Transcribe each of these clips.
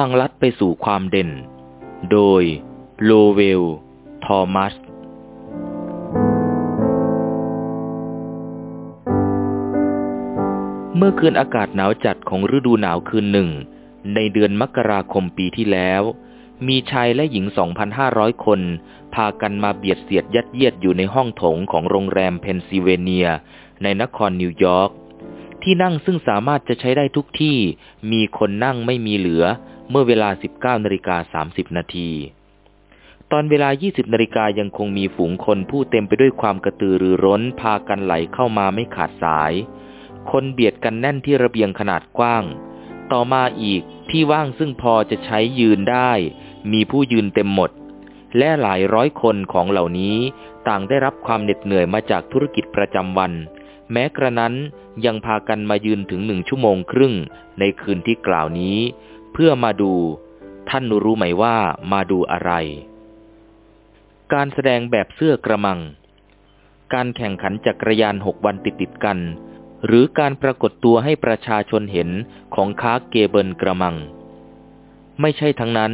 ทางลัดไปสู่ความเด่น โดยโลเวล ทอมัส เมื่อคืนอากาศหนาวจัดของฤดูหนาวคืนหนึ่ง ในเดือนมกราคมปีที่แล้ว มีชายและหญิง 2,500 คน พากันมาเบียดเสียดยัดเยียดอยู่ในห้องโถงของโรงแรมเพนซิลเวเนีย ในนครนิวยอร์กที่นั่งซึ่งสามารถจะใช้ได้ทุกที่ มีคนนั่งไม่มีเหลือ เมื่อเวลา 19นาฬิกา30 นาที ตอนเวลา 20นาฬิกายังคงมีฝูงคนผู้เต็มไปด้วยความกระตือรือร้นพากันไหลเข้ามาไม่ขาดสาย คนเบียดกันแน่นที่ระเบียงขนาดกว้าง ต่อมาอีกที่ว่างซึ่งพอจะใช้ยืนได้ มีผู้ยืนเต็มหมด และหลายร้อยคนของเหล่านี้ต่างได้รับความเหน็ดเหนื่อยมาจากธุรกิจประจำวัน แม้กระนั้นยังพากันมายืนถึงหนึ่งชั่วโมงครึ่งในคืนที่กล่าวนี้ เพื่อมาดู ท่านรู้ไหมว่ามาดูอะไร การแสดงแบบเสื้อกระมัง การแข่งขันจักรยานหกวันติดติดกัน หรือการปรากฏตัวให้ประชาชนเห็นของค้าเกเบิลกระมัง ไม่ใช่ทั้งนั้น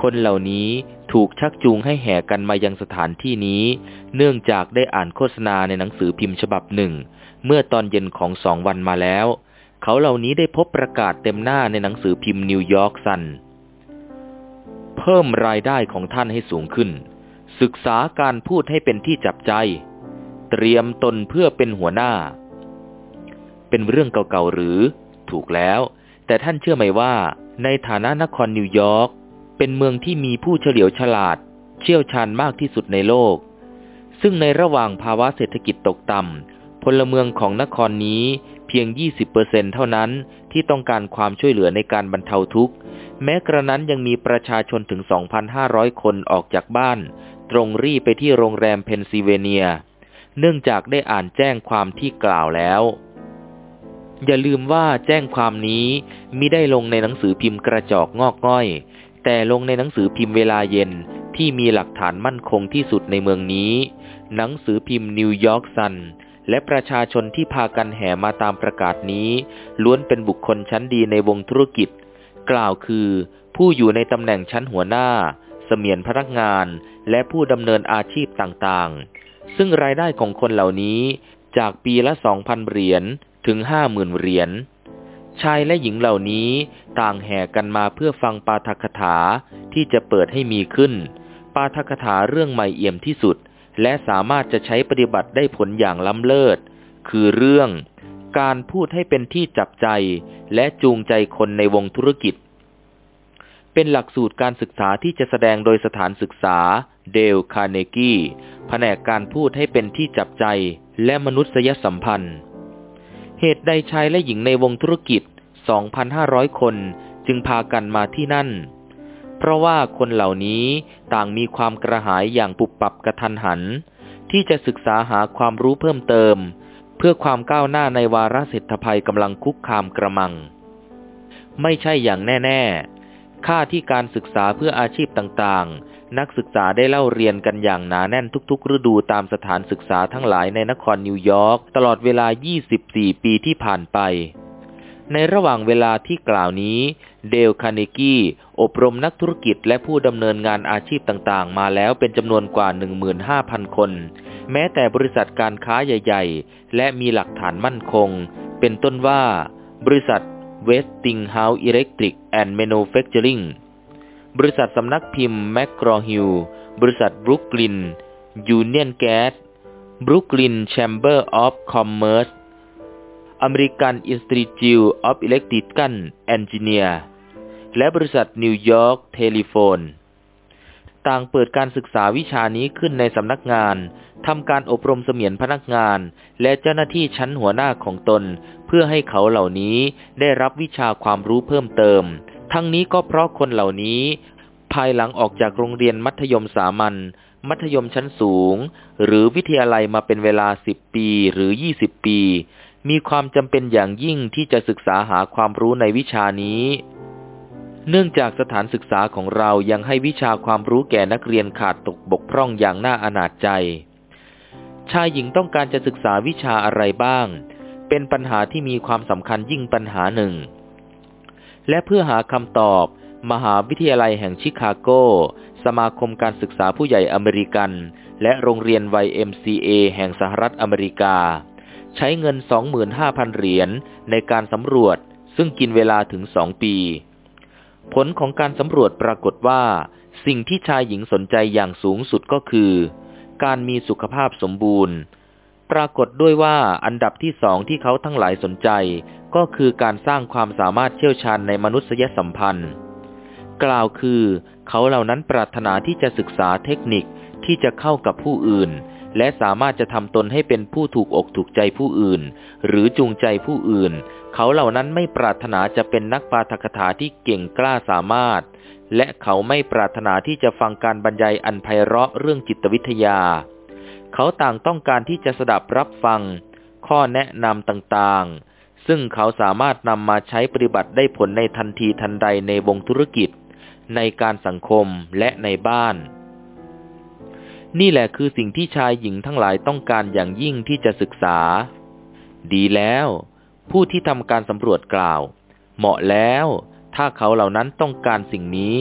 คนเหล่านี้ถูกชักจูงให้แห่กันมายังสถานที่นี้ เนื่องจากได้อ่านโฆษณาในหนังสือพิมพ์ฉบับหนึ่ง เมื่อตอนเย็นของสองวันมาแล้ว เขาเหล่านี้ได้พบประกาศเต็มหน้าในหนังสือพิมพ์นิวยอร์กซัน เพิ่มรายได้ของท่านให้สูงขึ้น ศึกษาการพูดให้เป็นที่จับใจ เตรียมตนเพื่อเป็นหัวหน้า เป็นเรื่องเก่าๆหรือ ถูกแล้ว แต่ท่านเชื่อไหมว่า ในฐานะนครนิวยอร์กเป็นเมืองที่มีผู้เฉลียวฉลาด เชี่ยวชาญมากที่สุดในโลก ซึ่งในระหว่างภาวะเศรษฐกิจตกต่ำ พลเมืองของนครนี้เพียง 20%เท่านั้นที่ต้องการความช่วยเหลือในการบรรเทาทุกข์ แม้กระนั้นยังมีประชาชนถึง 2,500 คนออกจากบ้าน ตรงรีไปที่โรงแรมเพนซิลเวเนีย เนื่องจากได้อ่านแจ้งความที่กล่าวแล้ว อย่าลืมว่าแจ้งความนี้มิได้ลงในหนังสือพิมพ์กระจอกงอกง่อย แต่ลงในหนังสือพิมพ์เวลาเย็นที่มีหลักฐานมั่นคงที่สุดในเมืองนี้ หนังสือพิมพ์นิวยอร์กซัน และประชาชนที่พากันแห่มาตามประกาศนี้ ล้วนเป็นบุคคลชั้นดีในวงธุรกิจ กล่าวคือ ผู้อยู่ในตำแหน่งชั้นหัวหน้า เสมียนพนักงาน และผู้ดำเนินอาชีพต่างๆ ซึ่งรายได้ของคนเหล่านี้จากปีละสองพันเหรียญถึงห้าหมื่นเหรียญชายและหญิงเหล่านี้ต่างแห่กันมาเพื่อฟังปาฐกถาที่จะเปิดให้มีขึ้น ปาฐกถาเรื่องใหม่เอี่ยมที่สุด และสามารถจะใช้ปฏิบัติได้ผลอย่างล้ำเลิศ คือเรื่อง การพูดให้เป็นที่จับใจ และจูงใจคนในวงธุรกิจ เป็นหลักสูตรการศึกษาที่จะแสดงโดยสถานศึกษา เดลคาร์เนกีแผนกการพูดให้เป็นที่จับใจและมนุษยสัมพันธ์ เหตุใดชายและหญิงในวงธุรกิจ 2,500 คนจึงพากันมาที่นั่น เพราะว่าคนเหล่านี้ต่างมีความกระหายอย่างปุบปับกระทันหัน ที่จะศึกษาหาความรู้เพิ่มเติม เพื่อความก้าวหน้าในวาระเศรษฐภัยกำลังคุกคามกระมัง ไม่ใช่อย่างแน่ ๆ ค่าที่การศึกษาเพื่ออาชีพต่างๆ นักศึกษาได้เล่าเรียนกันอย่างหนาแน่นทุกๆ ฤดูตามสถานศึกษาทั้งหลายในนครนิวยอร์กตลอดเวลา 24 ปีที่ผ่านไปในระหว่างเวลาที่กล่าวนี้ เดลคาเนกี้ อบรมนักธุรกิจและผู้ดำเนินงานอาชีพต่างๆ มาแล้วเป็นจำนวนกว่า 15,000 คน แม้แต่บริษัทการค้าใหญ่ ๆ และมีหลักฐานมั่นคง เป็นต้นว่า บริษัท Westinghouse Electric and Manufacturing บริษัทสำนักพิมพ์ McGraw-Hill บริษัท Brooklyn Union Gas Brooklyn Chamber of Commerce American Institute of Electrical Engineers และบริษัท New York Telephone ต่างเปิดการศึกษาวิชานี้ขึ้นในสำนักงานทำการอบรมเสมียนพนักงาน และเจ้าหน้าที่ชั้นหัวหน้าของตน เพื่อให้เขาเหล่านี้ได้รับวิชาความรู้เพิ่มเติม ทั้งนี้ก็เพราะคนเหล่านี้ ภายหลังออกจากโรงเรียนมัธยมสามัญมัธยมชั้นสูง หรือวิทยาลัยมาเป็นเวลา 10 ปีหรือ 20 ปี มีความจำเป็นอย่างยิ่งที่จะศึกษาหาความรู้ในวิชานี้ เนื่องจากสถานศึกษาของเรายังให้วิชาความรู้แก่นักเรียนขาดตกบกพร่องอย่างน่าอนาจใจ ชายหญิงต้องการจะศึกษาวิชาอะไรบ้าง เป็นปัญหาที่มีความสำคัญยิ่งปัญหาหนึ่ง และเพื่อหาคำตอบ มหาวิทยาลัยแห่งชิคาโก สมาคมการศึกษาผู้ใหญ่อเมริกัน และโรงเรียน YMCA แห่งสหรัฐอเมริกา ใช้เงิน 25,000 เหรียญในการสำรวจ ซึ่งกินเวลาถึงสองปี ผลของการสำรวจปรากฏว่า สิ่งที่ชายหญิงสนใจอย่างสูงสุดก็คือ การมีสุขภาพสมบูรณ์ ปรากฏด้วยว่าอันดับที่สองที่เขาทั้งหลายสนใจ ก็คือการสร้างความสามารถเชี่ยวชาญในมนุษยสัมพันธ์ กล่าวคือ เขาเหล่านั้นปรารถนาที่จะศึกษาเทคนิคที่จะเข้ากับผู้อื่น และสามารถจะทำตนให้เป็นผู้ถูกอกถูกใจผู้อื่น หรือจูงใจผู้อื่น เขาเหล่านั้นไม่ปรารถนาจะเป็นนักปาฐกถาที่เก่งกล้าสามารถ และเขาไม่ปรารถนาที่จะฟังการบรรยายอันไพเราะเรื่องจิตวิทยา เขาต่างต้องการที่จะสดับรับฟัง ข้อแนะนำต่างๆ ซึ่งเขาสามารถนำมาใช้ปฏิบัติได้ผลในทันทีทันใดในวงธุรกิจ ในการสังคมและในบ้าน นี่แหละคือสิ่งที่ชายหญิงทั้งหลายต้องการอย่างยิ่งที่จะศึกษา ดีแล้ว ผู้ที่ทำการสำรวจกล่าว เหมาะแล้ว ถ้าเขาเหล่านั้นต้องการสิ่งนี้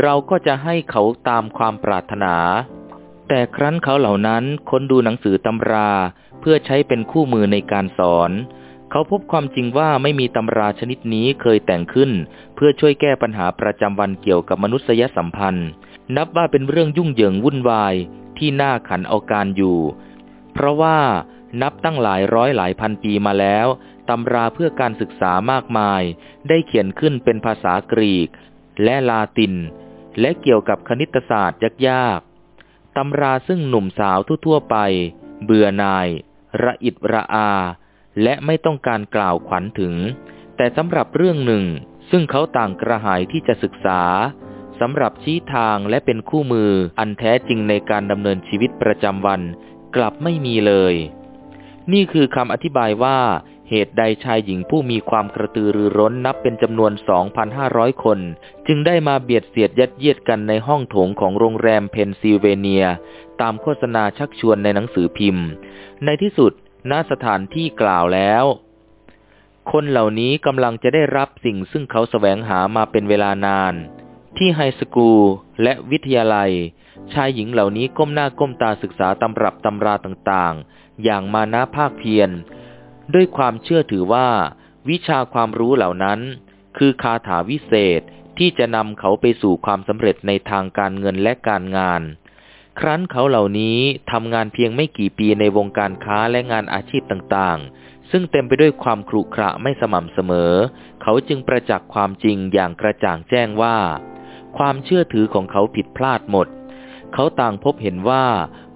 เราก็จะให้เขาตามความปรารถนา แต่ครั้นเขาเหล่านั้นค้นดูหนังสือตำราเพื่อใช้เป็นคู่มือในการสอน เขาพบความจริงว่าไม่มีตำราชนิดนี้เคยแต่งขึ้น เพื่อช่วยแก้ปัญหาประจำวันเกี่ยวกับมนุษยสัมพันธ์ นับว่าเป็นเรื่องยุ่งเหยิงวุ่นวายที่น่าขันเอาการอยู่ เพราะว่า นับตั้งหลายร้อยหลายพันปีมาแล้วตำราเพื่อการศึกษามากมาย ได้เขียนขึ้นเป็นภาษากรีก และลาติน และเกี่ยวกับคณิตศาสตร์ยากๆตำราซึ่งหนุ่มสาวทั่วๆไป เบื่อนาย ระอิดระอา และไม่ต้องการกล่าวขวัญถึง แต่สำหรับเรื่องหนึ่ง ซึ่งเขาต่างกระหายที่จะศึกษาสำหรับชี้ทางและเป็นคู่มืออันแท้จริงในการดำเนินชีวิตประจำวัน กลับไม่มีเลย นี่คือคำอธิบายว่า เหตุใดชายหญิงผู้มีความกระตือรือร้นนับเป็นจำนวน 2,500 คน จึงได้มาเบียดเสียดยัดเยียดกันในห้องโถงของโรงแรมเพนซิลเวเนีย ตามโฆษณาชักชวนในหนังสือพิมพ์ ในที่สุดณสถานที่กล่าวแล้ว คนเหล่านี้กำลังจะได้รับสิ่งซึ่งเขาแสวงหามาเป็นเวลานาน ที่ไฮสคูลและวิทยาลัย ชายหญิงเหล่านี้ก้มหน้าก้มตาศึกษาตำรับตำราต่างๆ อย่างมานะภาคเพียร ด้วยความเชื่อถือว่า วิชาความรู้เหล่านั้น คือคาถาวิเศษที่จะนำเขาไปสู่ความสำเร็จในทางการเงินและการงาน ครั้นเขาเหล่านี้ทำงานเพียงไม่กี่ปีในวงการค้าและงานอาชีพต่างๆ ซึ่งเต็มไปด้วยความครุขระไม่สม่ำเสมอ เขาจึงประจักษ์ความจริงอย่างกระจ่างแจ้งว่า ความเชื่อถือของเขาผิดพลาดหมด เขาต่างพบเห็นว่า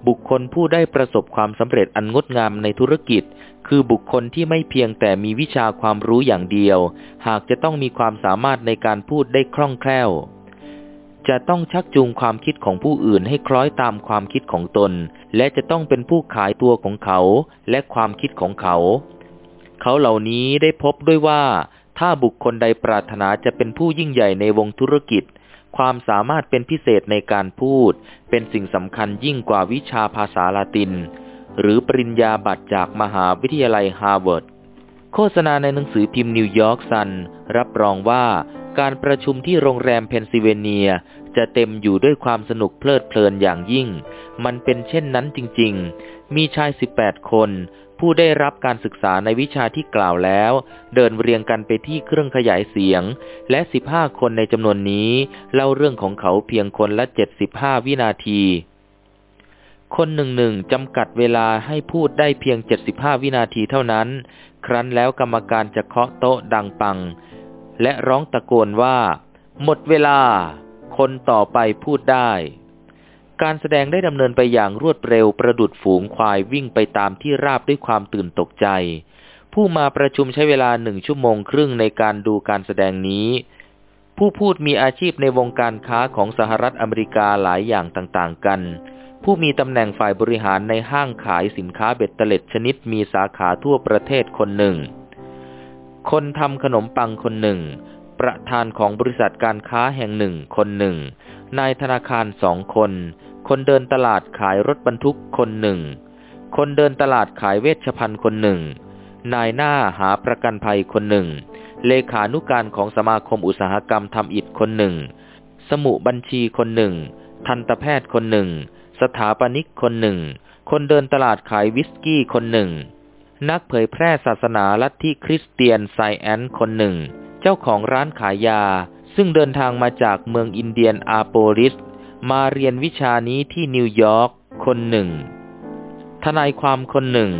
บุคคลผู้ได้ประสบความสำเร็จอันงดงามในธุรกิจ คือบุคคลที่ไม่เพียงแต่มีวิชาความรู้อย่างเดียว หากจะต้องมีความสามารถในการพูดได้คล่องแคล่ว จะต้องชักจูงความคิดของผู้อื่นให้คล้อยตามความคิดของตน และจะต้องเป็นผู้ขายตัวของเขาและความคิดของเขา เขาเหล่านี้ได้พบด้วยว่า ถ้าบุคคลใดปรารถนาจะเป็นผู้ยิ่งใหญ่ในวงธุรกิจ ความสามารถเป็นพิเศษในการพูด เป็นสิ่งสำคัญยิ่งกว่าวิชาภาษาลาติน หรือปริญญาบัตรจากมหาวิทยาลัยฮาร์วาร์ด โฆษณาในหนังสือพิมพ์นิวยอร์กซันรับรองว่าการประชุมที่โรงแรมเพนซิลเวเนีย จะเต็มอยู่ด้วยความสนุกเพลิดเพลินอย่างยิ่ง มันเป็นเช่นนั้นจริงๆ มีชาย 18 คน ผู้ได้รับการศึกษาในวิชาที่กล่าวแล้ว เดินเรียงกันไปที่เครื่องขยายเสียง และ 15 คนในจำนวนนี้ เล่าเรื่องของเขาเพียงคนละ 75 วินาที คนหนึ่งหนึ่งจำกัดเวลาให้พูดได้เพียง 75 วินาทีเท่านั้น ครั้นแล้วกรรมการจะเคาะโต๊ะดังปัง และร้องตะโกนว่า หมดเวลา คนต่อไปพูดได้ การแสดงได้ดำเนินไปอย่างรวดเร็วประดุดฝูงควายวิ่งไปตามที่ราบด้วยความตื่นตกใจ ผู้มาประชุมใช้เวลาหนึ่งชั่วโมงครึ่งในการดูการแสดงนี้ ผู้พูดมีอาชีพในวงการค้าของสหรัฐอเมริกาหลายอย่างต่างๆกัน ผู้มีตำแหน่งฝ่ายบริหารในห้างขายสินค้าเบ็ดเตล็ดชนิดมีสาขาทั่วประเทศคนหนึ่ง คนทำขนมปังคนหนึ่ง ประธานของบริษัทการค้าแห่งหนึ่งคนหนึ่งนายธนาคารสองคน คนเดินตลาดขายรถบรรทุกคนหนึ่ง คนเดินตลาดขายเวชภัณฑ์คนหนึ่ง นายหน้าหาประกันภัยคนหนึ่ง เลขานุการของสมาคมอุตสาหกรรมทำอิฐคนหนึ่ง สมุบัญชีคนหนึ่ง ทันตแพทย์คนหนึ่ง สถาปนิกคนหนึ่ง คนเดินตลาดขายวิสกี้คนหนึ่ง นักเผยแพร่ศาสนาลัทธิคริสเตียนไซแอนคนหนึ่ง เจ้าของร้านขายยา ซึ่งเดินทางมาจากเมืองอินเดียนอาโปลิส มาเรียนวิชานี้ที่นิวยอร์กคนหนึ่ง ทนายความคนหนึ่ง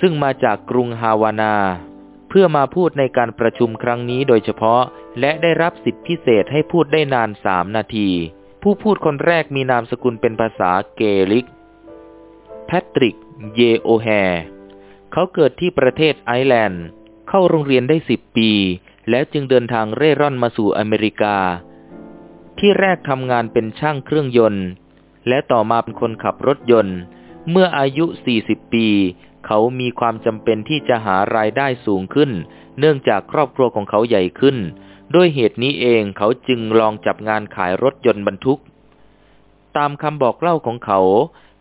ซึ่งมาจากกรุงฮาวานา เพื่อมาพูดในการประชุมครั้งนี้โดยเฉพาะ และได้รับสิทธิพิเศษให้พูดได้นานสามนาที ผู้พูดคนแรกมีนามสกุลเป็นภาษาเกลิก แพทริก เยโอแฮ เขาเกิดที่ประเทศไอร์แลนด์ เข้าโรงเรียนได้สิบปี แล้วจึงเดินทางเร่ร่อนมาสู่อเมริกา ที่แรกทำงานเป็นช่างเครื่องยนต์ และต่อมาเป็นคนขับรถยนต์ เมื่ออายุ 40 ปี เขามีความจำเป็นที่จะหารายได้สูงขึ้น เนื่องจากครอบครัวของเขาใหญ่ขึ้น ด้วยเหตุนี้เองเขาจึงลองจับงานขายรถยนต์บรรทุก ตามคำบอกเล่าของเขา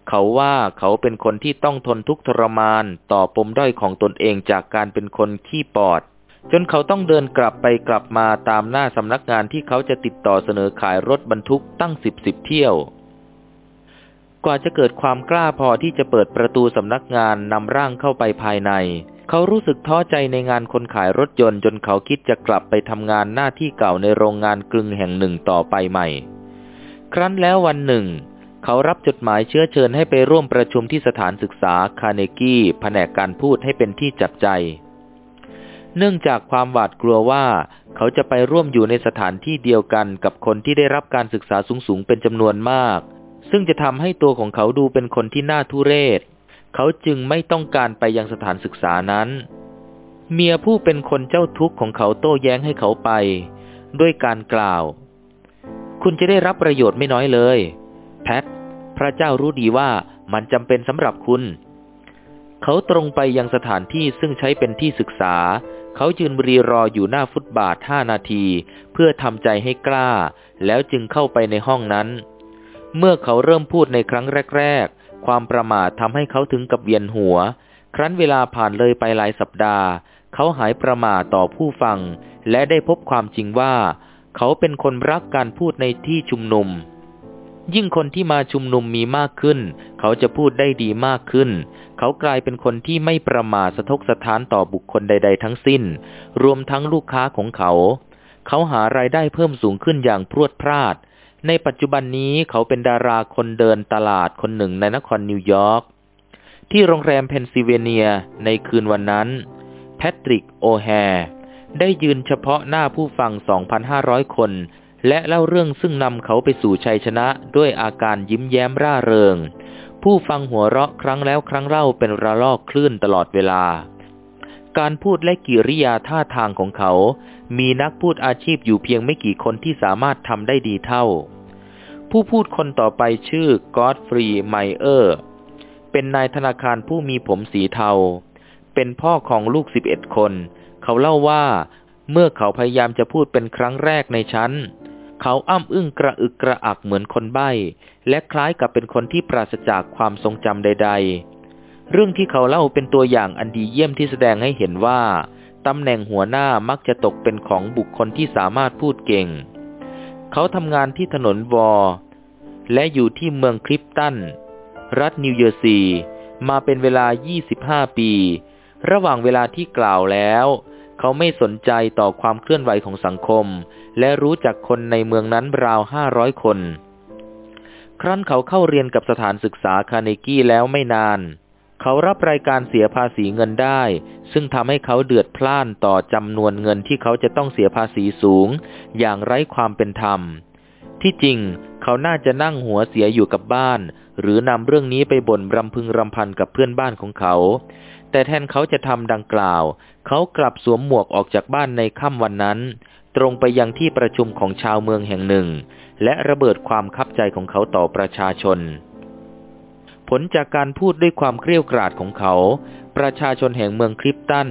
เขาว่าเขาเป็นคนที่ต้องทนทุกข์ทรมานต่อปมด้อยของตนเองจากการเป็นคนขี้ปอด จนเขาต้องเดินกลับไปกลับมาตามหน้าสำนักงานที่เขาจะติดต่อเสนอขายรถบรรทุกตั้งสิบสิบเที่ยว กว่าจะเกิดความกล้าพอที่จะเปิดประตูสำนักงานนำร่างเข้าไปภายใน เขารู้สึกท้อใจในงานคนขายรถยนต์จนเขาคิดจะกลับไปทำงานหน้าที่เก่าในโรงงานกลึงแห่งหนึ่งต่อไปใหม่ ครั้นแล้ววันหนึ่ง เขารับจดหมายเชื้อเชิญให้ไปร่วมประชุมที่สถานศึกษาคาเนกี้แผนกการพูดให้เป็นที่จับใจ เนื่องจากความหวาดกลัวว่า เขาจะไปร่วมอยู่ในสถานที่เดียวกันกับคนที่ได้รับการศึกษาสูงๆเป็นจำนวนมาก ซึ่งจะทำให้ตัวของเขาดูเป็นคนที่น่าทุเรศ เขาจึงไม่ต้องการไปยังสถานศึกษานั้น เมียผู้เป็นคนเจ้าทุกข์ของเขาโต้แย้งให้เขาไป ด้วยการกล่าว คุณจะได้รับประโยชน์ไม่น้อยเลย แพท พระเจ้ารู้ดีว่ามันจำเป็นสำหรับคุณ เขาตรงไปยังสถานที่ซึ่งใช้เป็นที่ศึกษา เขายืนรีรออยู่หน้าฟุตบาทห้านาที เพื่อทำใจให้กล้า แล้วจึงเข้าไปในห้องนั้น เมื่อเขาเริ่มพูดในครั้งแรก ๆ ความประมาททำให้เขาถึงกับเวียนหัว ครั้นเวลาผ่านเลยไปหลายสัปดาห์ เขาหายประมาทต่อผู้ฟัง และได้พบความจริงว่า เขาเป็นคนรักการพูดในที่ชุมนุม ยิ่งคนที่มาชุมนุมมีมากขึ้น เขาจะพูดได้ดีมากขึ้น เขากลายเป็นคนที่ไม่ประมาทสะทกสะท้านต่อบุคคลใด ๆ ทั้งสิ้น รวมทั้งลูกค้าของเขา เขาหารายได้เพิ่มสูงขึ้นอย่างพรวดพราด ในปัจจุบันนี้เขาเป็นดาราคนเดินตลาดคนหนึ่งในนครนิวยอร์ก ที่โรงแรมเพนซิลเวเนียในคืนวันนั้น แพทริกโอแฮร์ได้ยืนเฉพาะหน้าผู้ฟัง 2,500 คน และเล่าเรื่องซึ่งนำเขาไปสู่ชัยชนะด้วยอาการยิ้มแย้มร่าเริง ผู้ฟังหัวเราะครั้งแล้วครั้งเล่าเป็นระลอกคลื่นตลอดเวลา การพูดและกิริยาท่าทางของเขา มีนักพูดอาชีพอยู่เพียงไม่กี่คนที่สามารถทำได้ดีเท่า ผู้พูดคนต่อไปชื่อกอดฟรีไมเออร์ เป็นนายธนาคารผู้มีผมสีเทา เป็นพ่อของลูกสิบเอ็ดคน เขาเล่าว่า เมื่อเขาพยายามจะพูดเป็นครั้งแรกในชั้น เขาอ้ำอึ้งกระอึกกระอักเหมือนคนใบ้และคล้ายกับเป็นคนที่ปราศจากความทรงจำใด ๆ เรื่องที่เขาเล่าเป็นตัวอย่างอันดีเยี่ยมที่แสดงให้เห็นว่าตำแหน่งหัวหน้ามักจะตกเป็นของบุคคลที่สามารถพูดเก่ง เขาทำงานที่ถนนวอและอยู่ที่เมืองคลิปตัน รัฐนิวเยอร์ซีมาเป็นเวลา 25 ปี ระหว่างเวลาที่กล่าวแล้ว เขาไม่สนใจต่อความเคลื่อนไหวของสังคม และรู้จักคนในเมืองนั้นราว500คน ครั้นเขาเข้าเรียนกับสถานศึกษาคาเนกี้แล้วไม่นาน เขารับรายการเสียภาษีเงินได้ ซึ่งทำให้เขาเดือดพล่านต่อจำนวนเงินที่เขาจะต้องเสียภาษีสูง อย่างไร้ความเป็นธรรม ที่จริงเขาน่าจะนั่งหัวเสียอยู่กับบ้าน หรือนำเรื่องนี้ไปบ่นรำพึงรำพันกับเพื่อนบ้านของเขา แต่แทนเขาจะทำดังกล่าว เขากลับสวมหมวกออกจากบ้านในค่ำวันนั้น ตรงไปยังที่ประชุมของชาวเมืองแห่งหนึ่ง และระเบิดความคับใจของเขาต่อประชาชน ผลจากการพูดด้วยความเครียวกราดของเขา ประชาชนแห่งเมืองคลิปตัน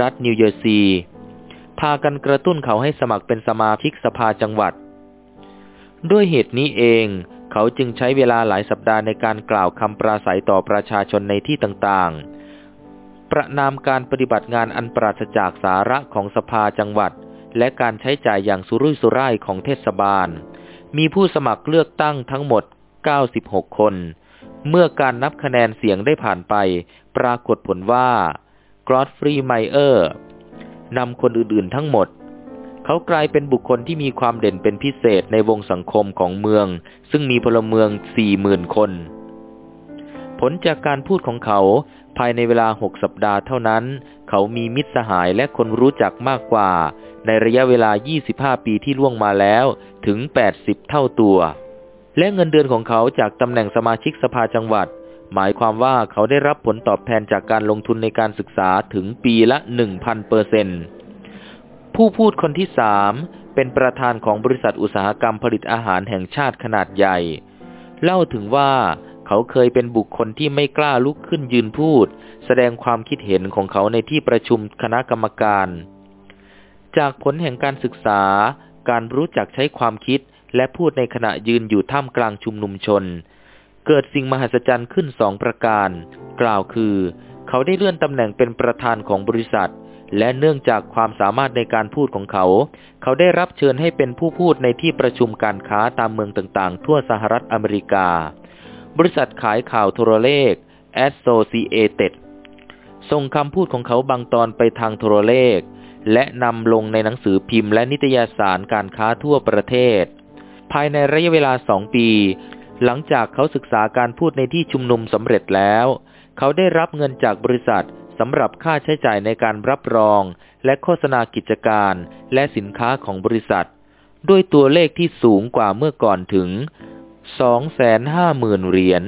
รัฐนิวเยอร์ซีย์พากันกระตุ้นเขาให้สมัครเป็นสมาชิกสภาจังหวัด ด้วยเหตุนี้เอง เขาจึงใช้เวลาหลายสัปดาห์ในการกล่าวคำปราศัยต่อประชาชนในที่ต่างๆ ประนามการปฏิบัติงานอันปราศจากสาระของสภาจังหวัด และการใช้จ่ายอย่างสุรุ่ยสุร่ายของเทศบาล มีผู้สมัครเลือกตั้งทั้งหมด 96 คน เมื่อการนับคะแนนเสียงได้ผ่านไป ปรากฏผลว่ากรอดฟรีไมเออร์นำคนอื่นๆทั้งหมด เขากลายเป็นบุคคลที่มีความเด่นเป็นพิเศษในวงสังคมของเมือง ซึ่งมีพลเมืองสี่หมื่นคน ผลจากการพูดของเขาภายในเวลาหกสัปดาห์เท่านั้น เขามีมิตรสหายและคนรู้จักมากกว่า ในระยะเวลา 25 ปีที่ล่วงมาแล้วถึง 80 เท่าตัว และเงินเดือนของเขาจากตำแหน่งสมาชิกสภาจังหวัด หมายความว่าเขาได้รับผลตอบแทนจากการลงทุนในการศึกษาถึงปีละ 1,000เปอร์เซนผู้พูดคนที่สามเป็นประธานของบริษัทอุตสาหกรรมผลิตอาหารแห่งชาติขนาดใหญ่ เล่าถึงว่า เขาเคยเป็นบุคคลที่ไม่กล้าลุกขึ้นยืนพูด แสดงความคิดเห็นของเขาในที่ประชุมคณะกรรมการ จากผลแห่งการศึกษา การรู้จักใช้ความคิดและพูดในขณะยืนอยู่ท่ามกลางชุมนุมชน เกิดสิ่งมหัศจรรย์ขึ้นสองประการ กล่าวคือ เขาได้เลื่อนตำแหน่งเป็นประธานของบริษัท และเนื่องจากความสามารถในการพูดของเขา เขาได้รับเชิญให้เป็นผู้พูดในที่ประชุมการค้าตามเมืองต่างๆ ทั่วสหรัฐอเมริกา บริษัทขายข่าวโทรเลข Associated ส่งคำพูดของเขาบางตอนไปทางโทรเลข และนำลงในหนังสือพิมพ์และนิตยสารการค้าทั่วประเทศ ภายในระยะเวลาสองปี หลังจากเขาศึกษาการพูดในที่ชุมนุมสำเร็จแล้ว เขาได้รับเงินจากบริษัทสำหรับค่าใช้จ่ายในการรับรอง และโฆษณากิจการและสินค้าของบริษัท ด้วยตัวเลขที่สูงกว่าเมื่อก่อนถึง สองแสนห้าหมื่นเหรียญ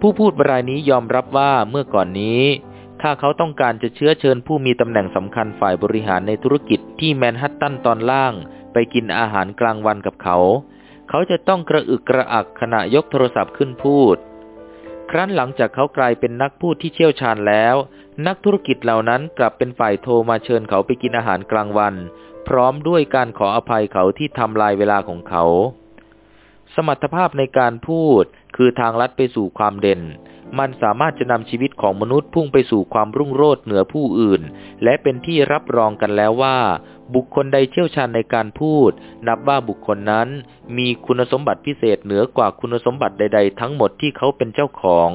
ผู้พูดรายนี้ยอมรับว่าเมื่อก่อนนี้ ถ้าเขาต้องการจะเชื้อเชิญผู้มีตำแหน่งสำคัญฝ่ายบริหารในธุรกิจที่แมนฮัตตันตอนล่าง ไปกินอาหารกลางวันกับเขา เขาจะต้องกระอึกกระอักขณะยกโทรศัพท์ขึ้นพูด ครั้นหลังจากเขากลายเป็นนักพูดที่เชี่ยวชาญแล้ว นักธุรกิจเหล่านั้นกลับเป็นฝ่ายโทรมาเชิญเขาไปกินอาหารกลางวัน พร้อมด้วยการขออภัยเขาที่ทำลายเวลาของเขา สมรรถภาพในการพูดคือทางลัดไปสู่ความเด่น มันสามารถจะนำชีวิตของมนุษย์พุ่งไปสู่ความรุ่งโรจน์เหนือผู้อื่น และเป็นที่รับรองกันแล้วว่า บุคคลใดเชี่ยวชาญในการพูด นับว่าบุคคลนั้น มีคุณสมบัติพิเศษเหนือกว่าคุณสมบัติใด ๆ ทั้งหมดที่เขาเป็นเจ้าของ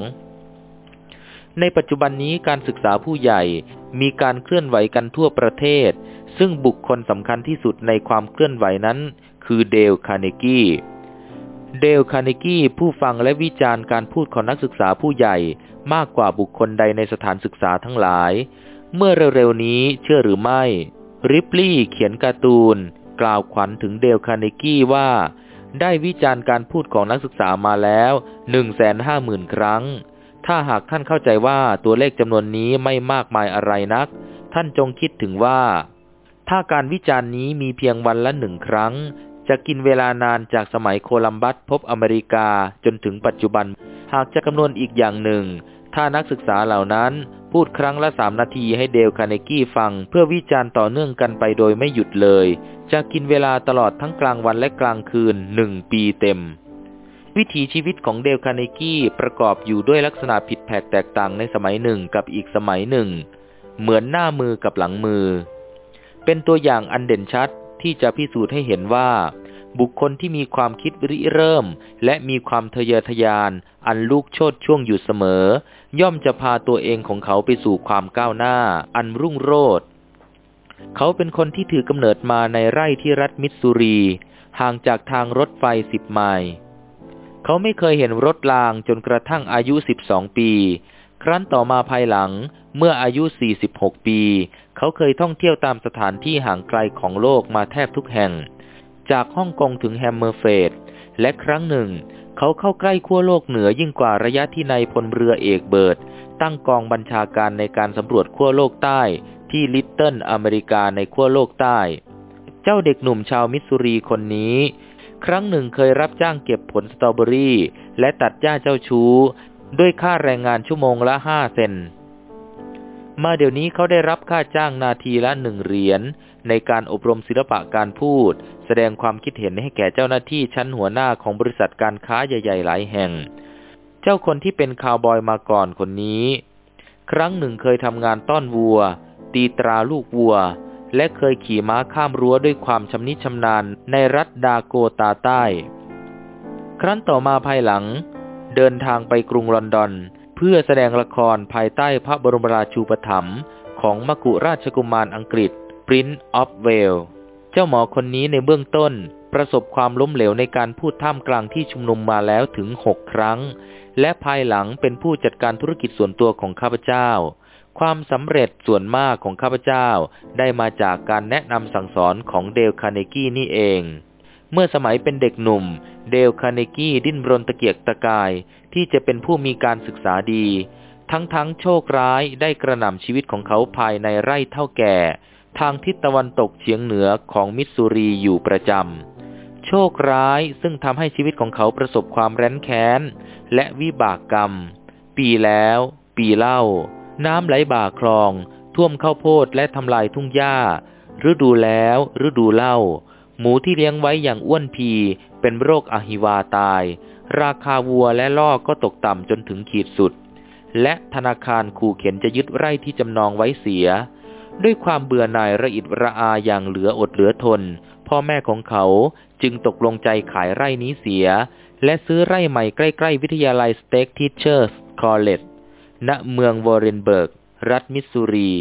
ในปัจจุบันนี้การศึกษาผู้ใหญ่มีการเคลื่อนไหวกันทั่วประเทศ ซึ่งบุคคลสำคัญที่สุดในความเคลื่อนไหวนั้น คือเดลคาร์เนกี้ เดลคาร์เนกี้ผู้ฟังและวิจารณ์การพูดของนักศึกษาผู้ใหญ่มากกว่าบุคคลใดในสถานศึกษาทั้งหลาย เมื่อเร็วๆนี้เชื่อหรือไม่ ริปลี่เขียนการ์ตูน กล่าวขวัญถึงเดลคาร์เนกี้ว่า ได้วิจารณ์การพูดของนักศึกษามาแล้วหนึ่งแสนห้าหมื่นครั้ง ถ้าหากท่านเข้าใจว่าตัวเลขจำนวนนี้ไม่มากมายอะไรนัก ท่านจงคิดถึงว่า ถ้าการวิจารณ์นี้มีเพียงวันละหนึ่งครั้ง จะกินเวลานานจากสมัยโคลัมบัสพบอเมริกาจนถึงปัจจุบัน หากจะคำนวณอีกอย่างหนึ่ง ถ้านักศึกษาเหล่านั้นพูดครั้งละสามนาทีให้เดลคาเนกี้ฟัง เพื่อวิจารณ์ต่อเนื่องกันไปโดยไม่หยุดเลย จะกินเวลาตลอดทั้งกลางวันและกลางคืนหนึ่งปีเต็ม วิถีชีวิตของเดลคาเนกี้ประกอบอยู่ด้วยลักษณะผิดแผกแตกต่างในสมัยหนึ่งกับอีกสมัยหนึ่ง เหมือนหน้ามือกับหลังมือ เป็นตัวอย่างอันเด่นชัดที่จะพิสูจน์ให้เห็นว่า บุคคลที่มีความคิดริเริ่ม และมีความทะเยอทะยาน อันลูกโชดช่วงอยู่เสมอ ย่อมจะพาตัวเองของเขาไปสู่ความก้าวหน้า อันรุ่งโรจน์เขาเป็นคนที่ถือกำเนิดมาในไร่ที่รัฐมิสซูรี ห่างจากทางรถไฟสิบไมล์เขาไม่เคยเห็นรถรางจนกระทั่งอายุสิบสองปี ครั้นต่อมาภายหลังเมื่ออายุ 46 ปี เขาเคยท่องเที่ยวตามสถานที่ห่างไกลของโลกมาแทบทุกแห่ง จากฮ่องกงถึงแฮมเมอร์เฟสต์และครั้งหนึ่ง เขาเข้าใกล้ขั้วโลกเหนือยิ่งกว่าระยะที่นายพลเรือเอกเบิร์ด ตั้งกองบัญชาการในการสำรวจขั้วโลกใต้ที่ลิตเติลอเมริกาในขั้วโลกใต้ เจ้าเด็กหนุ่มชาวมิสซูรีคนนี้ ครั้งหนึ่งเคยรับจ้างเก็บผลสตรอเบอรี่ และตัดหญ้าเจ้าชู้ ด้วยค่าแรงงานชั่วโมงละห้าเซน มาเดี๋ยวนี้เขาได้รับค่าจ้างนาทีละหนึ่งเหรียญในการอบรมศิลปะการพูด แสดงความคิดเห็นให้แก่เจ้าหน้าที่ชั้นหัวหน้าของบริษัทการค้าใหญ่ ๆ หลายแห่ง เจ้าคนที่เป็นคาวบอยมาก่อนคนนี้ ครั้งหนึ่งเคยทำงานต้อนวัว ตีตราลูกวัว และเคยขี่ม้าข้ามรั้วด้วยความชำนิชำนาญในรัฐดาโกตาใต้ ครั้นต่อมาภายหลัง เดินทางไปกรุงลอนดอน เพื่อแสดงละครภายใต้พระบรมราชูปถัมภ์ของมกุราชกุมารอังกฤษ Prince of Wales เจ้าหมอคนนี้ในเบื้องต้น ประสบความล้มเหลวในการพูดท่ามกลางที่ชุมนุมมาแล้วถึงหกครั้ง และภายหลังเป็นผู้จัดการธุรกิจส่วนตัวของข้าพเจ้า ความสำเร็จส่วนมากของข้าพเจ้าได้มาจากการแนะนำสั่งสอนของเดลคาร์เนกี้นี่เอง เมื่อสมัยเป็นเด็กหนุ่ม เดลคาร์เนกี้ดิ้นรนตะเกียกตะกาย ที่จะเป็นผู้มีการศึกษาดี ทั้งๆ ที่โชคร้ายได้กระหน่ำชีวิตของเขาภายในไร่เก่าแก่ ทางทิศตะวันตกเฉียงเหนือของมิสซูรีอยู่ประจำโชคร้ายซึ่งทำให้ชีวิตของเขาประสบความแร้นแค้น และวิบากกรรม ปีแล้ว ปีเล่า น้ำไหลบ่าคลอง ท่วมข้าวโพดและทำลายทุ่งหญ้า ฤดูแล้วฤดูเล่า หมูที่เลี้ยงไว้อย่างอ้วนพีเป็นโรคอหิวาตาย ราคาวัวและล่อก็ตกต่ำจนถึงขีดสุด และธนาคารขู่เข็นจะยึดไร่ที่จำนองไว้เสีย ด้วยความเบื่อหน่ายระอิดระอาอย่างเหลืออดเหลือทน พ่อแม่ของเขาจึงตกลงใจขายไร่นี้เสีย และซื้อไร่ใหม่ใกล้ๆ วิทยาลัย State Teachers College ณเมืองวอร์เรนเบิร์ก รัฐมิสซูรี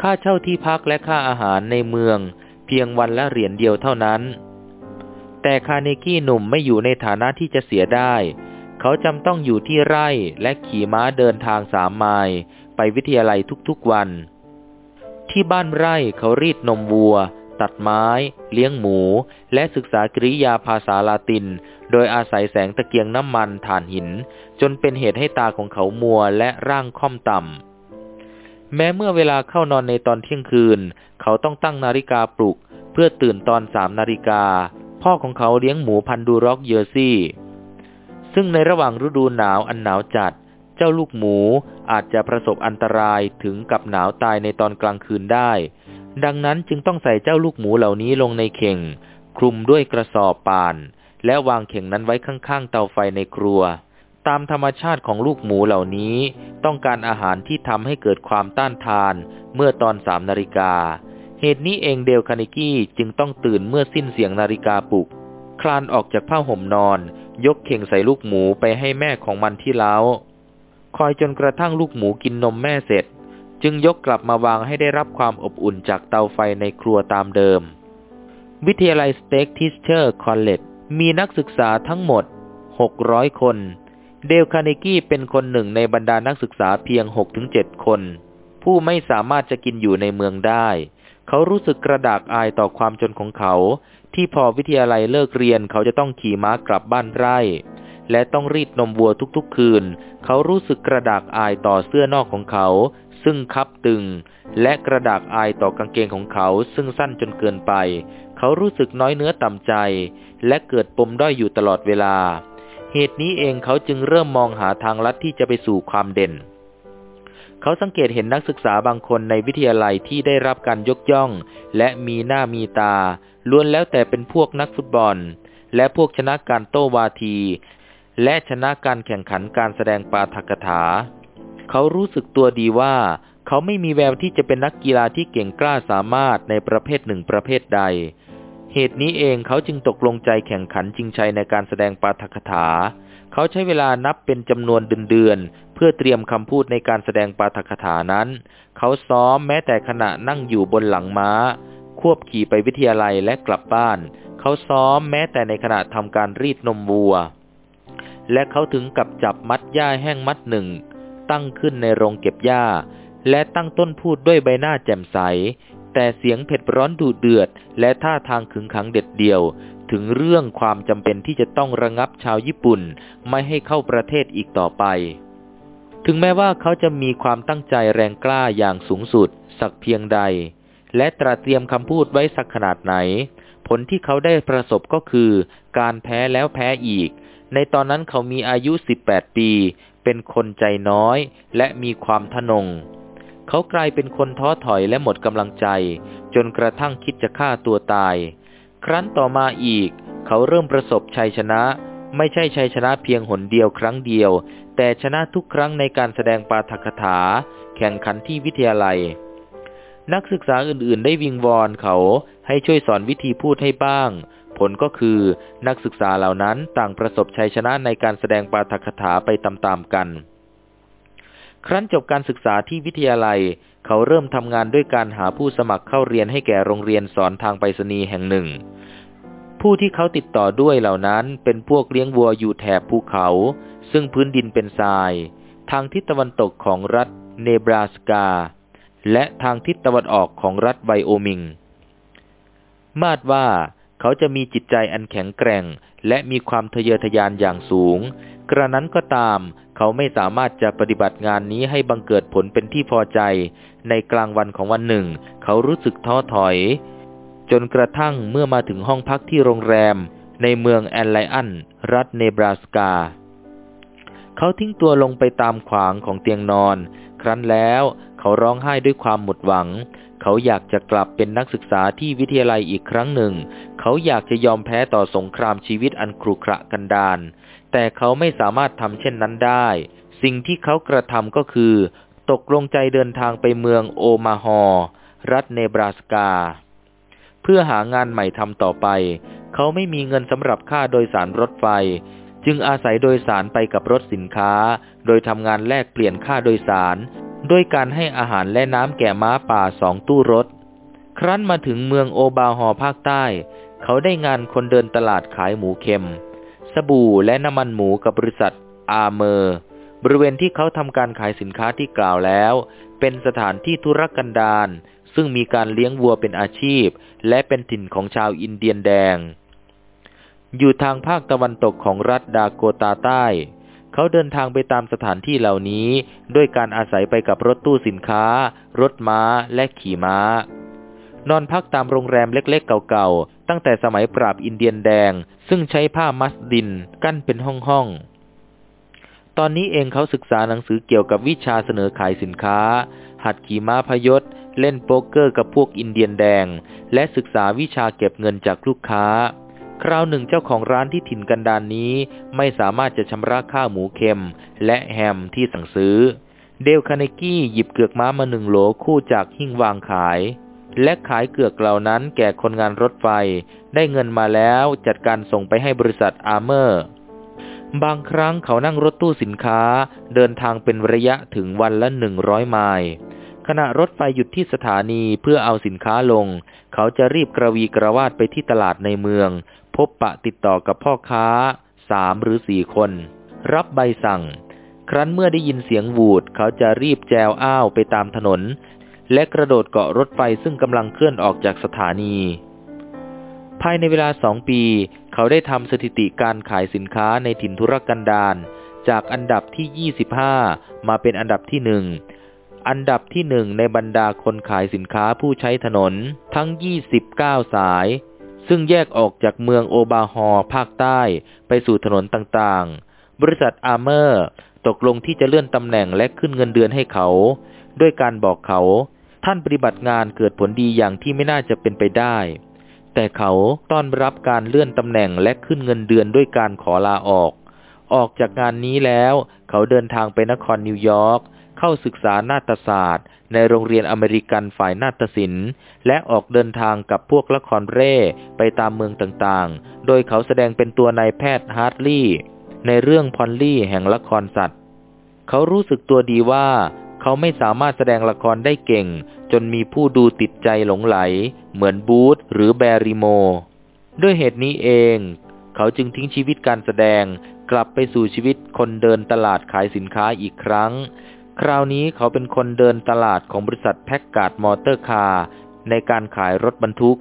ค่าเช่าที่พักและค่าอาหารในเมือง เพียงวันละเหรียญเดียวเท่านั้น แต่คาร์เนกี้หนุ่มไม่อยู่ในฐานะที่จะเสียได้ เขาจำต้องอยู่ที่ไร่และขี่ม้าเดินทางสามไมล์ไปวิทยาลัยทุกๆวัน ที่บ้านไร่เขารีดนมวัว ตัดไม้ เลี้ยงหมู และศึกษากริยาภาษาลาติน โดยอาศัยแสงตะเกียงน้ำมันถ่านหิน จนเป็นเหตุให้ตาของเขามัวและร่างค่อมต่ำ แม้เมื่อเวลาเข้านอนในตอนเที่ยงคืน เขาต้องตั้งนาฬิกาปลุกเพื่อตื่นตอนสามนาฬิกา พ่อของเขาเลี้ยงหมูพันดูร็อกเยอร์ซี่ ซึ่งในระหว่างฤดูหนาวอันหนาวจัด เจ้าลูกหมูอาจจะประสบอันตรายถึงกับหนาวตายในตอนกลางคืนได้ ดังนั้นจึงต้องใส่เจ้าลูกหมูเหล่านี้ลงในเข่ง คลุมด้วยกระสอบป่าน และวางเข่งนั้นไว้ข้างๆเตาไฟในครัว ตามธรรมชาติของลูกหมูเหล่านี้ ต้องการอาหารที่ทำให้เกิดความต้านทานเมื่อตอนสามนาฬิกา เหตุนี้เองเดลคานิกี้จึงต้องตื่นเมื่อสิ้นเสียงนาฬิกาปลุก คลานออกจากผ้าห่มนอน ยกเข่งใส่ลูกหมูไปให้แม่ของมันที่เล้า คอยจนกระทั่งลูกหมูกินนมแม่เสร็จ จึงยกกลับมาวางให้ได้รับความอบอุ่นจากเตาไฟในครัวตามเดิม วิทยาลัย State Teachers College มีนักศึกษาทั้งหมด 600 คน เดลคาร์เนกี้เป็นคนหนึ่งในบรรดานักศึกษาเพียง 6-7 คน ผู้ไม่สามารถจะกินอยู่ในเมืองได้ เขารู้สึกกระดากอายต่อความจนของเขา ที่พอวิทยาลัยเลิกเรียนเขาจะต้องขี่ม้ากลับบ้านไร่ และต้องรีดนมวัวทุกๆคืน เขารู้สึกกระดากอายต่อเสื้อนอกของเขา ซึ่งคับตึง และกระดากอายต่อกางเกงของเขา ซึ่งสั้นจนเกินไป เขารู้สึกน้อยเนื้อต่ำใจ และเกิดปมด้อยอยู่ตลอดเวลา เหตุนี้เองเขาจึงเริ่มมองหาทางลัดที่จะไปสู่ความเด่น เขาสังเกตเห็นนักศึกษาบางคนในวิทยาลัยที่ได้รับการยกย่อง และมีหน้ามีตา ล้วนแล้วแต่เป็นพวกนักฟุตบอล และพวกชนะการโต้วาที และชนะการแข่งขันการแสดงปาฐกถา เขารู้สึกตัวดีว่า เขาไม่มีแววที่จะเป็นนักกีฬาที่เก่งกล้าสามารถในประเภทหนึ่งประเภทใด เหตุนี้เองเขาจึงตกลงใจแข่งขันจริงชัยในการแสดงปาฐกถา เขาใช้เวลานับเป็นจำนวนเดือนๆเพื่อเตรียมคำพูดในการแสดงปาฐกถานั้น เขาซ้อมแม้แต่ขณะนั่งอยู่บนหลังม้า ควบขี่ไปวิทยาลัยและกลับบ้าน เขาซ้อมแม้แต่ในขณะทำการรีดนมวัว และเขาถึงกับจับมัดหญ้าแห้งมัดหนึ่ง ตั้งขึ้นในโรงเก็บหญ้า และตั้งต้นพูดด้วยใบหน้าแจ่มใสแต่เสียงเผ็ดร้อนดุเดือด และท่าทางขึงขังเด็ดเดี่ยว ถึงเรื่องความจำเป็นที่จะต้องระงับชาวญี่ปุ่นไม่ให้เข้าประเทศอีกต่อไป ถึงแม้ว่าเขาจะมีความตั้งใจแรงกล้าอย่างสูงสุด สักเพียงใด และตระเตรียมคำพูดไว้สักขนาดไหน ผลที่เขาได้ประสบก็คือ การแพ้แล้วแพ้อีก ในตอนนั้นเขามีอายุ 18 ปี เป็นคนใจน้อย และมีความทนงเขากลายเป็นคนท้อถอยและหมดกำลังใจ จนกระทั่งคิดจะฆ่าตัวตาย ครั้นต่อมาอีก เขาเริ่มประสบชัยชนะ ไม่ใช่ชัยชนะเพียงหนเดียวครั้งเดียว แต่ชนะทุกครั้งในการแสดงปาฐกถา แข่งขันที่วิทยาลัย นักศึกษาอื่นๆ ได้วิงวอนเขาให้ช่วยสอนวิธีพูดให้บ้าง ผลก็คือนักศึกษาเหล่านั้นต่างประสบชัยชนะในการแสดงปาฐกถาไปตามๆกัน ครั้นจบการศึกษาที่วิทยาลัย เขาเริ่มทำงานด้วยการหาผู้สมัครเข้าเรียนให้แก่โรงเรียนสอนทางไปรษณีย์แห่งหนึ่ง ผู้ที่เขาติดต่อด้วยเหล่านั้นเป็นพวกเลี้ยงวัวอยู่แถบภูเขา ซึ่งพื้นดินเป็นทราย ทางทิศตะวันตกของรัฐเนบราสกา และทางทิศตะวันออกของรัฐไวโอมิง มาดว่าเขาจะมีจิตใจอันแข็งแกร่ง และมีความทะเยอทะยานอย่างสูง กระนั้นก็ตาม เขาไม่สามารถจะปฏิบัติงานนี้ให้บังเกิดผลเป็นที่พอใจ ในกลางวันของวันหนึ่ง เขารู้สึกท้อถอย จนกระทั่งเมื่อมาถึงห้องพักที่โรงแรม ในเมืองแอนไลอัน รัฐเนบราสกา เขาทิ้งตัวลงไปตามขวางของเตียงนอน ครั้นแล้วเขาร้องไห้ด้วยความหมดหวัง เขาอยากจะกลับเป็นนักศึกษาที่วิทยาลัยอีกครั้งหนึ่ง เขาอยากจะยอมแพ้ต่อสงครามชีวิตอันครุขระกันดาน แต่เขาไม่สามารถทำเช่นนั้นได้ สิ่งที่เขากระทำก็คือ ตกลงใจเดินทางไปเมืองโอมาฮอรัฐเนบราสกา เพื่อหางานใหม่ทำต่อไป เขาไม่มีเงินสำหรับค่าโดยสารรถไฟ จึงอาศัยโดยสารไปกับรถสินค้า โดยทำงานแลกเปลี่ยนค่าโดยสาร ด้วยการให้อาหารและน้ำแก่ม้าป่าสองตู้รถ ครั้นมาถึงเมืองโอบาฮอภาคใต้ เขาได้งานคนเดินตลาดขายหมูเค็ม สบู่และน้ำมันหมูกับบริษัทอาเมอร์ บริเวณที่เขาทำการขายสินค้าที่กล่าวแล้ว เป็นสถานที่ธุรกันดารซึ่งมีการเลี้ยงวัวเป็นอาชีพ และเป็นถิ่นของชาวอินเดียนแดง อยู่ทางภาคตะวันตกของรัฐดาโกตาใต้ เขาเดินทางไปตามสถานที่เหล่านี้ ด้วยการอาศัยไปกับรถตู้สินค้า รถม้าและขี่ม้า นอนพักตามโรงแรมเล็กๆเก่าๆ ตั้งแต่สมัยปราบอินเดียนแดง ซึ่งใช้ผ้ามัสดินกั้นเป็นห้องๆ ตอนนี้เองเขาศึกษาหนังสือเกี่ยวกับวิชาเสนอขายสินค้า หัดขี่ม้าพยศ เล่นโป๊กเกอร์กับพวกอินเดียนแดง และศึกษาวิชาเก็บเงินจากลูกค้า คราวหนึ่งเจ้าของร้านที่ถิ่นกันดารนี้ ไม่สามารถจะชำระค่าหมูเค็ม และแฮมที่สั่งซื้อ เดลคาร์เนกี้หยิบเกือกม้ามาหนึ่งโหลคู่จากหิ้งวางขาย และขายเกือกเหล่านั้นแก่คนงานรถไฟ ได้เงินมาแล้วจัดการส่งไปให้บริษัทอาร์เมอร์ บางครั้งเขานั่งรถตู้สินค้าเดินทางเป็นระยะถึงวันละหนึ่งร้อยไมล์ขณะรถไฟหยุดที่สถานีเพื่อเอาสินค้าลง เขาจะรีบกระวีกระวาดไปที่ตลาดในเมือง พบปะติดต่อกับพ่อค้าสามหรือสี่คน รับใบสั่ง ครั้นเมื่อได้ยินเสียงวูด เขาจะรีบแจวอ้าวไปตามถนน และกระโดดเกาะรถไฟซึ่งกำลังเคลื่อนออกจากสถานี ภายในเวลาสองปี เขาได้ทำสถิติการขายสินค้าในถิ่นธุรกันดารจากอันดับที่ 25 มาเป็นอันดับที่หนึ่งอันดับที่หนึ่งในบรรดาคนขายสินค้าผู้ใช้ถนนทั้ง 29 สาย ซึ่งแยกออกจากเมืองโอบาฮอภาคใต้ไปสู่ถนนต่างๆ บริษัทอาร์เมอร์ ตกลงที่จะเลื่อนตำแหน่งและขึ้นเงินเดือนให้เขา ด้วยการบอกเขา ท่านปฏิบัติงานเกิดผลดีอย่างที่ไม่น่าจะเป็นไปได้ แต่เขาต้อนรับการเลื่อนตำแหน่งและขึ้นเงินเดือนด้วยการขอลาออก ออกจากงานนี้แล้ว เขาเดินทางไปนครนิวยอร์กเข้าศึกษานาฏศาสตร์ ในโรงเรียนอเมริกันฝ่ายนาฏศิลป์ และออกเดินทางกับพวกละครเร่ไปตามเมืองต่างๆ โดยเขาแสดงเป็นตัวนายแพทย์ฮาร์ดลี่ในเรื่องพอลลี่แห่งละครสัตว์ เขารู้สึกตัวดีว่า เขาไม่สามารถแสดงละครได้เก่ง จนมีผู้ดูติดใจหลงใหล เหมือนบูธหรือแบรีมอร์ ด้วยเหตุนี้เอง เขาจึงทิ้งชีวิตการแสดง กลับไปสู่ชีวิตคนเดินตลาดขายสินค้าอีกครั้ง คราวนี้เขาเป็นคนเดินตลาดของบริษัท Packard Motor Car ในการขายรถบรรทุก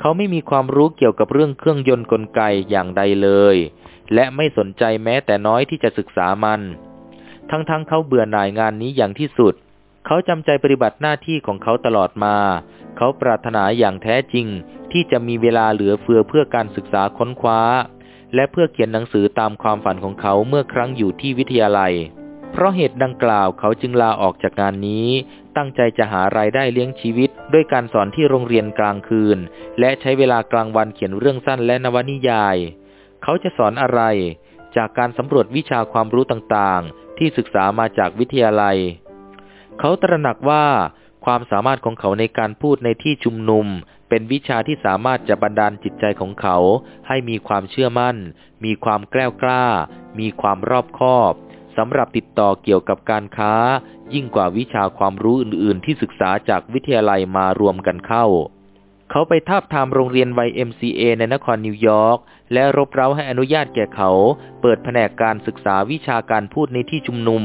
เขาไม่มีความรู้เกี่ยวกับเรื่องเครื่องยนต์กลไกอย่างใดเลย และไม่สนใจแม้แต่น้อยที่จะศึกษามัน ทั้งๆเเขาเบื่อหน่ายงานนี้อย่างที่สุด เขาจำใจปฏิบัติหน้าที่ของเขาตลอดมา เขาปรารถนาอย่างแท้จริง ที่จะมีเวลาเหลือเฟือเพื่อการศึกษาค้นคว้า และเพื่อเขียนหนังสือตามความฝันของเขาเมื่อครั้งอยู่ที่วิทยาลัย เพราะเหตุดังกล่าวเขาจึงลาออกจากงานนี้ ตั้งใจจะหารายได้เลี้ยงชีวิต ด้วยการสอนที่โรงเรียนกลางคืน และใช้เวลากลางวันเขียนเรื่องสั้นและนวนิยาย เขาจะสอนอะไรจากการสำรวจวิชาความรู้ต่างๆ ที่ศึกษามาจากวิทยาลัย เขาตระหนักว่าความสามารถของเขาในการพูดในที่ชุมนุม เป็นวิชาที่สามารถจะบันดาลจิตใจของเขา ให้มีความเชื่อมั่น มีความแกล้วกล้า มีความรอบคอบสำหรับติดต่อเกี่ยวกับการค้า ยิ่งกว่าวิชาความรู้อื่น ๆ ที่ศึกษาจากวิทยาลัยมารวมกันเข้า เขาไปทาบทามโรงเรียน YMCA ในนครนิวยอร์กและรบเร้าให้อนุญาตแก่เขา เปิดแผนกการศึกษาวิชาการพูดในที่ชุมนุม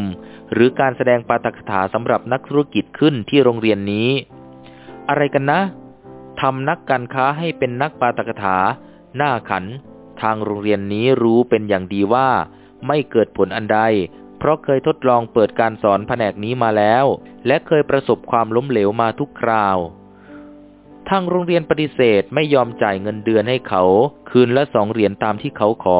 หรือการแสดงปาฐกถาสำหรับนักธุรกิจขึ้นที่โรงเรียนนี้ อะไรกันนะทำนักการค้าให้เป็นนักปาฐกถา หน้าขัน ทางโรงเรียนนี้รู้เป็นอย่างดีว่า ไม่เกิดผลอันใด เพราะเคยทดลองเปิดการสอนแผนกนี้มาแล้ว และเคยประสบความล้มเหลวมาทุกคราว ทางโรงเรียนปฏิเสธไม่ยอมจ่ายเงินเดือนให้เขา คืนละสองเหรียญตามที่เขาขอ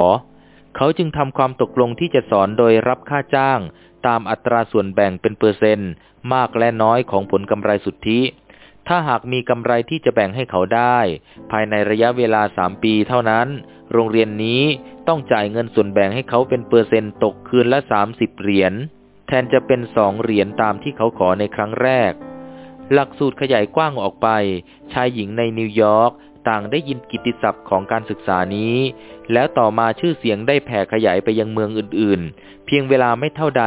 เขาจึงทำความตกลงที่จะสอนโดยรับค่าจ้าง ตามอัตราส่วนแบ่งเป็นเปอร์เซนต์มากและน้อยของผลกำไรสุทธิ ถ้าหากมีกำไรที่จะแบ่งให้เขาได้ ภายในระยะเวลาสามปีเท่านั้น โรงเรียนนี้ต้องจ่ายเงินส่วนแบ่งให้เขาเป็นเปอร์เซนต์ตกคืนละสามสิบเหรียญแทนจะเป็นสองเหรียญตามที่เขาขอในครั้งแรก หลักสูตรขยายกว้างออกไป ชายหญิงในนิวยอร์กต่างได้ยินกิตติศัพท์ของการศึกษานี้ แล้วต่อมาชื่อเสียงได้แผ่ขยายไปยังเมืองอื่นๆ เพียงเวลาไม่เท่าใด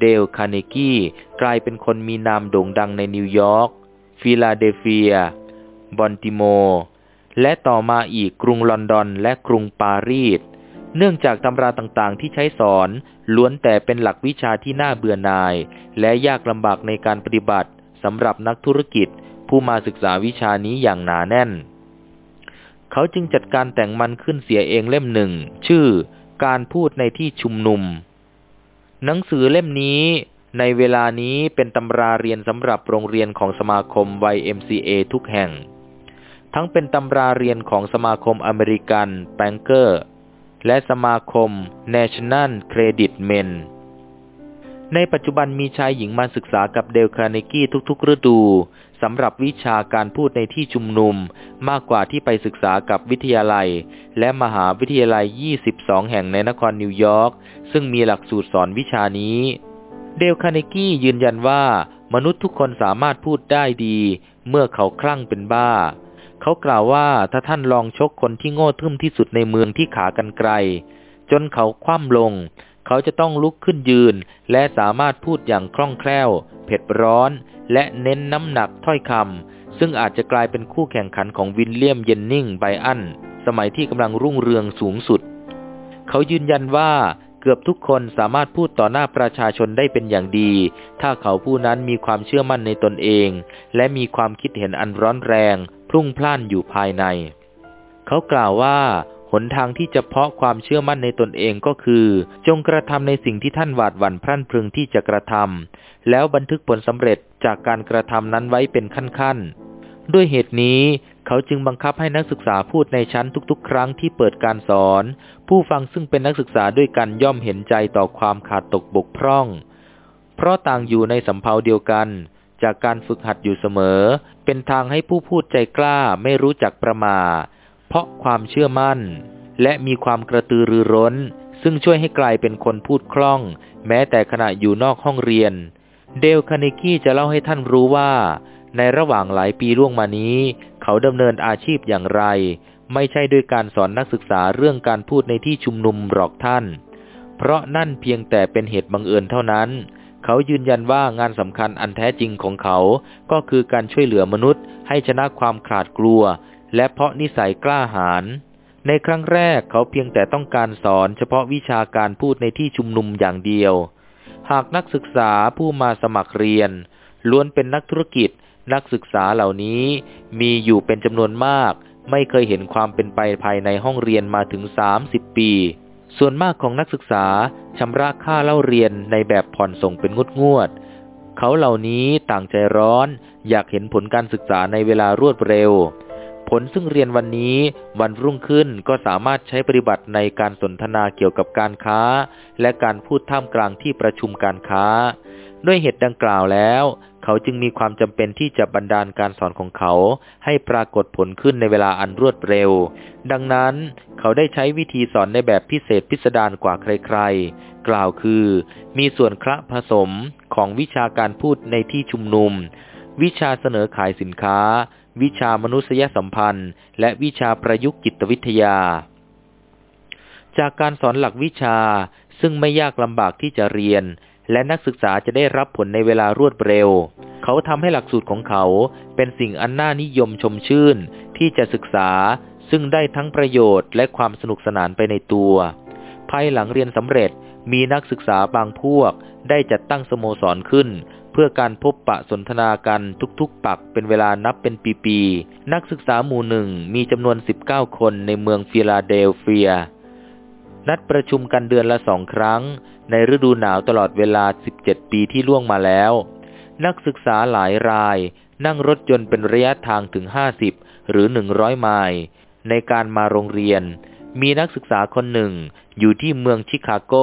เดลคาร์เนกี้กลายเป็นคนมีนามโด่งดังในนิวยอร์ก ฟิลาเดลเฟีย บัลติมอร์ และต่อมาอีกกรุงลอนดอนและกรุงปารีส เนื่องจากตำราต่างๆ ที่ใช้สอนล้วนแต่เป็นหลักวิชาที่น่าเบื่อหน่าย และยากลำบากในการปฏิบัติ สำหรับนักธุรกิจผู้มาศึกษาวิชานี้อย่างหนาแน่น เขาจึงจัดการแต่งมันขึ้นเสียเองเล่มหนึ่ง ชื่อการพูดในที่ชุมนุม หนังสือเล่มนี้ในเวลานี้เป็นตำราเรียนสำหรับโรงเรียนของสมาคม YMCA ทุกแห่ง ทั้งเป็นตำราเรียนของสมาคม American Bankers และสมาคม National Credit Men ในปัจจุบันมีชายหญิงมาศึกษากับเดลคาร์เนกี้ทุกๆ ฤดูสำหรับวิชาการพูดในที่ชุมนุมมากกว่าที่ไปศึกษากับวิทยาลัย และมหาวิทยาลัย 22 แห่งในนครนิวยอร์กซึ่งมีหลักสูตรสอนวิชานี้ เดลคาร์เนกี้ยืนยันว่ามนุษย์ทุกคนสามารถพูดได้ดี เมื่อเขาคลั่งเป็นบ้า เขากล่าวว่าถ้าท่านลองชกคนที่โง่ทึ่มที่สุดในเมืองที่ขากันไกล จนเขาคว่ำลง เขาจะต้องลุกขึ้นยืน และสามารถพูดอย่างคล่องแคล่ว เผ็ดร้อน และเน้นน้ำหนักถ้อยคำซึ่งอาจจะกลายเป็นคู่แข่งขันของวินเลียมเยนนิงไบอัน สมัยที่กำลังรุ่งเรืองสูงสุด เขายืนยันว่าเกือบทุกคนสามารถพูดต่อหน้าประชาชนได้เป็นอย่างดี ถ้าเขาผู้นั้นมีความเชื่อมั่นในตนเอง และมีความคิดเห็นอันร้อนแรง พรุ่งพล่านอยู่ภายใน เขากล่าวว่า หนทางที่จะเพาะความเชื่อมั่นในตนเองก็คือ จงกระทำในสิ่งที่ท่านหวาดหวั่นพรั่นพรึงที่จะกระทำแล้วบันทึกผลสำเร็จจากการกระทำนั้นไว้เป็นขั้นๆ ด้วยเหตุนี้เขาจึงบังคับให้นักศึกษาพูดในชั้นทุกๆ ครั้งที่เปิดการสอน ผู้ฟังซึ่งเป็นนักศึกษาด้วยกันย่อมเห็นใจต่อความขาดตกบกพร่อง เพราะต่างอยู่ในสำเพาเดียวกันจากการฝึกหัดอยู่เสมอ เป็นทางให้ผู้พูดใจกล้าไม่รู้จักประมา เพราะความเชื่อมั่น และมีความกระตือรือร้น ซึ่งช่วยให้กลายเป็นคนพูดคล่อง แม้แต่ขณะอยู่นอกห้องเรียน เดลคานิกี้จะเล่าให้ท่านรู้ว่า ในระหว่างหลายปีล่วงมานี้ เขาดำเนินอาชีพอย่างไร ไม่ใช่ด้วยการสอนนักศึกษาเรื่องการพูดในที่ชุมนุมหรอกท่าน เพราะนั่นเพียงแต่เป็นเหตุบังเอิญเท่านั้นเขายืนยันว่างานสำคัญอันแท้จริงของเขา ก็คือการช่วยเหลือมนุษย์ให้ชนะความขาดกลัว และเพราะนิสัยกล้าหาญในครั้งแรกเขาเพียงแต่ต้องการสอนเฉพาะวิชาการพูดในที่ชุมนุมอย่างเดียว หากนักศึกษาผู้มาสมัครเรียน ล้วนเป็นนักธุรกิจ นักศึกษาเหล่านี้มีอยู่เป็นจำนวนมาก ไม่เคยเห็นความเป็นไปภายในห้องเรียนมาถึงสามสิบปี ส่วนมากของนักศึกษาชำระค่าเล่าเรียนในแบบผ่อนส่งเป็นงดงวด เขาเหล่านี้ต่างใจร้อน อยากเห็นผลการศึกษาในเวลารวดเร็ว ผลซึ่งเรียนวันนี้วันรุ่งขึ้นก็สามารถใช้ปฏิบัติในการสนทนาเกี่ยวกับการค้า และการพูดท่ามกลางที่ประชุมการค้า ด้วยเหตุดังกล่าวแล้ว เขาจึงมีความจำเป็นที่จะบันดาลการสอนของเขา ให้ปรากฏผลขึ้นในเวลาอันรวดเร็ว ดังนั้นเขาได้ใช้วิธีสอนในแบบพิเศษพิสดารกว่าใครๆ กล่าวคือ มีส่วนคละผสมของวิชาการพูดในที่ชุมนุมวิชาเสนอขายสินค้า วิชามนุษยสัมพันธ์ และวิชาประยุกต์จิตวิทยา จากการสอนหลักวิชาซึ่งไม่ยากลำบากที่จะเรียน และนักศึกษาจะได้รับผลในเวลารวดเร็ว เขาทำให้หลักสูตรของเขาเป็นสิ่งอันน่านิยมชมชื่นที่จะศึกษา ซึ่งได้ทั้งประโยชน์และความสนุกสนานไปในตัว ภายหลังเรียนสำเร็จมีนักศึกษาบางพวกได้จัดตั้งสโมสรขึ้น พื่อการพบปะสนทนากันทุกๆ ปักเป็นเวลานับเป็นปีๆ นักศึกษาหมู่หนึ่งมีจำนวน 19 คนในเมืองฟิลาเดลเฟีย นัดประชุมกันเดือนละสองครั้ง ในฤดูหนาวตลอดเวลา 17 ปีที่ล่วงมาแล้ว นักศึกษาหลายราย นั่งรถยนต์เป็นระยะทางถึง 50 หรือ 100 ไมล์ในการมาโรงเรียน มีนักศึกษาคนหนึ่งอยู่ที่เมืองชิคาโก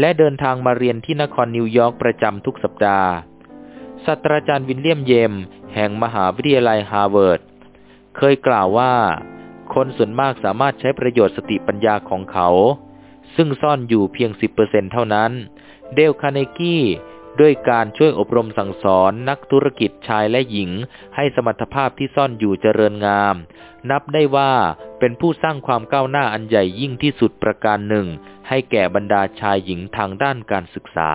และเดินทางมาเรียนที่นครนิวยอร์กประจำทุกสัปดาห์ ศาสตราจารย์วิลเลียมเจมส์ แห่งมหาวิทยาลัยฮาร์วาร์ดเคยกล่าวว่า คนส่วนมากสามารถใช้ประโยชน์สติปัญญาของเขา ซึ่งซ่อนอยู่เพียง 10%เท่านั้น เดลคาร์เนกี้ด้วยการช่วยอบรมสั่งสอนนักธุรกิจชายและหญิง ให้สมรรถภาพที่ซ่อนอยู่เจริญงาม นับได้ว่าเป็นผู้สร้างความก้าวหน้าอันใหญ่ยิ่งที่สุดประการหนึ่ง ให้แก่บรรดาชายหญิงทางด้านการศึกษา